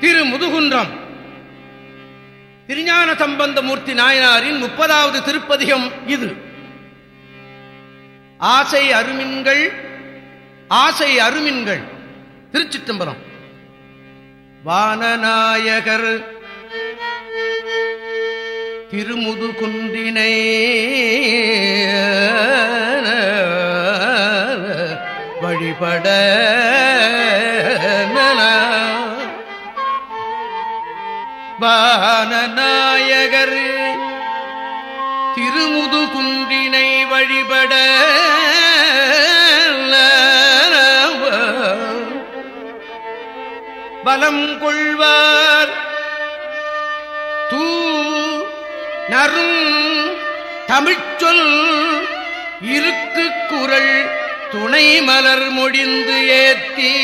திரு முதுகுன்றம் திருஞான சம்பந்தமூர்த்தி நாயனாரின் முப்பதாவது திருப்பதிகம் இது. ஆசை அருமின்கள் ஆசை அருமின்கள். திருச்சிற்றம்பலம். வானநாயகர். திருமுதுகுன்றினை. வழிபட. பானநாயகர் திருமுது குன்றினை வழிபட பலம் கொள்வார். தூ நரும் தமிழ்ச்சொல் இருக்கு குரல் துணை மலர் முடிந்து ஏத்தி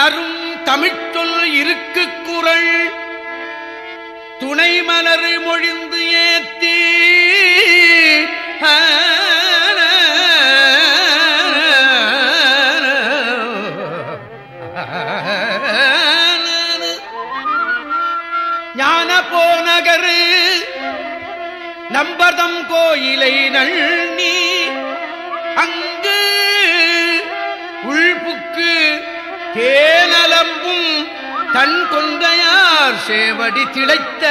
தூணரும் தமிழ்ச்சொல் இருக்கு குரல். துணை மலர் மொழிந்து ஏத்தி. ஞான போனகரு நம்பதம் கோயிலை நள்ளி அங்கு உள்புக்கு தேனலம்பும் தன் கொங்கையார் சேவடி திளைத்த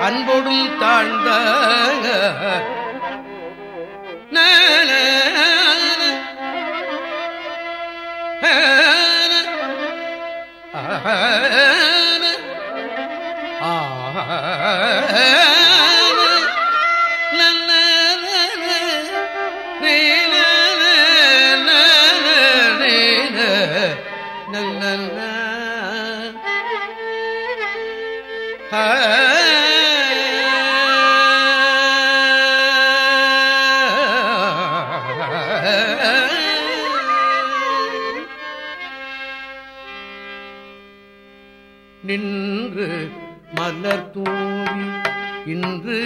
அன்பொடும் தாழ்ந்த ஆ நின்று மலர் தூவி இன்று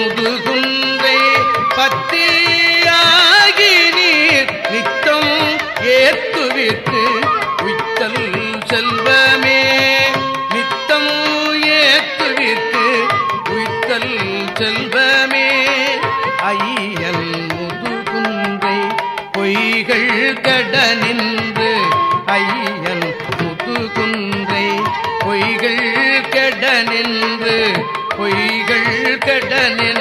முதுகுன்றே பத்தியாகி நீர் நித்தம் ஏத்துவிட்டு உய்த்தல் செல்வமே. நித்தம் ஏத்துவிட்டு உய்த்தல் செல்வமே. ஐயல் முதுகுன்றை பொய்கள் கட நின்று ஐயன் முதுகுன்றை பொய்கள் கெட நின்று பொய்கள் கெட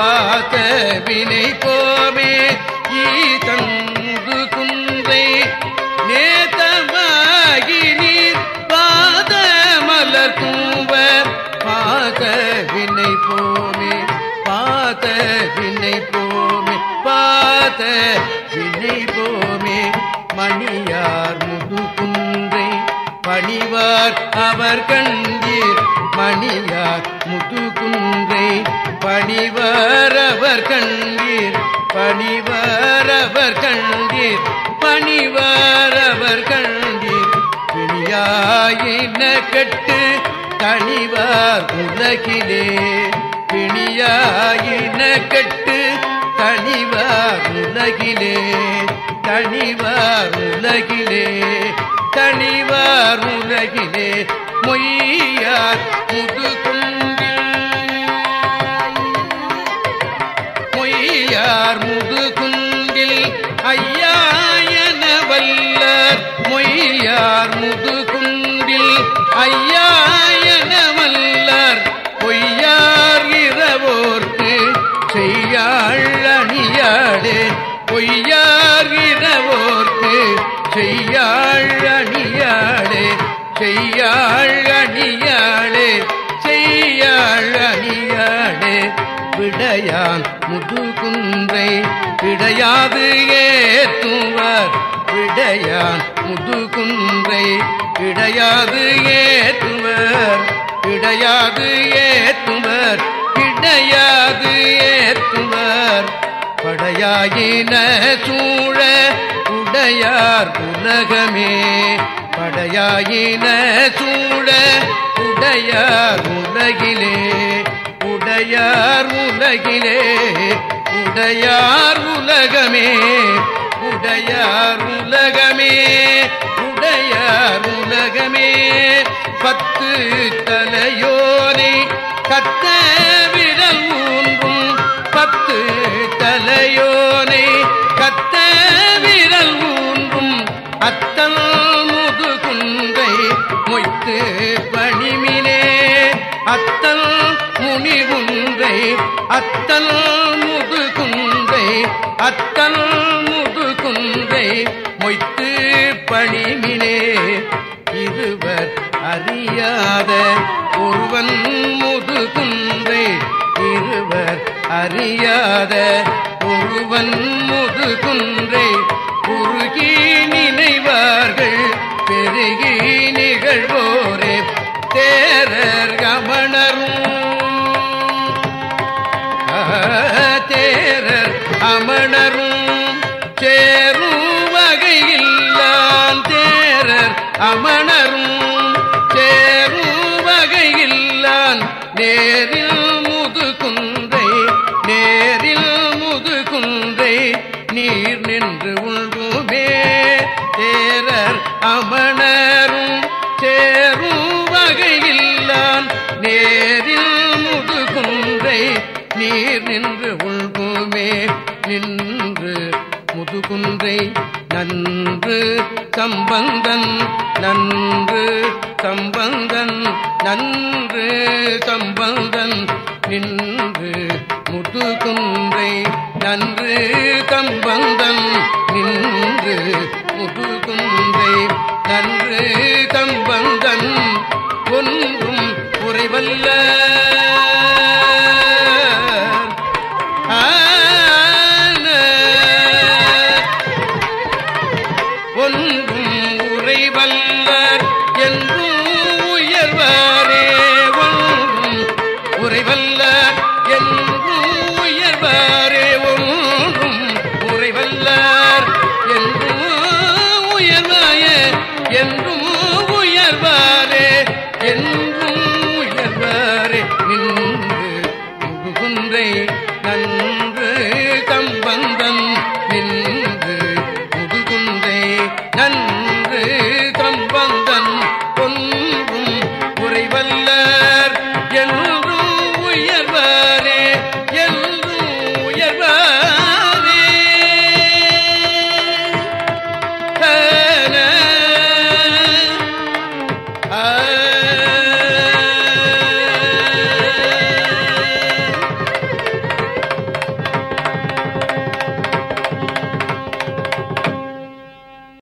பார்த்த வினை போமே ஈதன் முதுகுன்றை நேதமாகி நீர் பாத மலர் கூவர் பாத வினை போமே பாத வினை போமே பாத வினை போமே மணியார் முது முதுகுன்றை பணிவார் அவர் கண்டீர். மணியார் முதுகுன்றை பணிவார் பணிவரவர் கண்டீர் பணிவரவர் கண்டீர் பணிவரவர் கண்டீர். பிணியாயின கட்டு தனிவார் உலகிலே பிணியாயின கட்டு உலகிலே தனிவார் உலகிலே தனிவார் உலகிலே மொய்யார் முதுகு மொய்யார் முதுகுண்டில் ஐயாயன வல்லர் மொய்யார் முதுகுண்டில் ஐயாயன வல்லர் பொய்யார் இரவோர்க்கு செய்யாள் பொய்யார் இரவோர்க்கு செய்யாள் அணியாடே செய்யாள் விடையா முதுகுன்றை விடையாது ஏற்றுவர் விடையான் முதுகுன்றை விடையாது ஏற்றுவர் விடையாது ஏற்றுவர் விடையாது ஏற்றுவர் படையாயின சூழ உடையார் உலகமே. படையாயின சூழ உடையார் உலகிலே. உடையார் உலகிலே உடையார் உலகமே உடையார் உலகமே உடையார் உலகமே. பத்து தலையோனை கத்த முதுகுந்தை அத்தல் முதுகுந்தை அத்தல் முதுகுந்தை மொய்த்து பணிமினே. இருவர் அறியாத ஒருவன் முதுகுந்தை இருவர் அறியாத ஒருவன் முதுகுன்றை குறுகி நினைவார் அமணரும் சேரும் வகையில்லான் நேரில் முதுகுன்றை நேரில் முதுகுன்றை நீர் நின்று உள்குமே தேரர் அமணரும் சேரும் வகையில்லான் நேரில் முதுகுன்றை நீர் நின்று உள்குமே நின்று முதுகுன்றை நன்று சம்பந்தன் நன்று சம்பந்தன் நன்று சம்பந்தன் நின்று. முதுகுன்றை நன்று கம்பந்தன் நின்று. முதுகுன்றை நன்று கம்பந்தன் ஒன்றும் குறைவல்ல. உறைவல்லர் என்றும்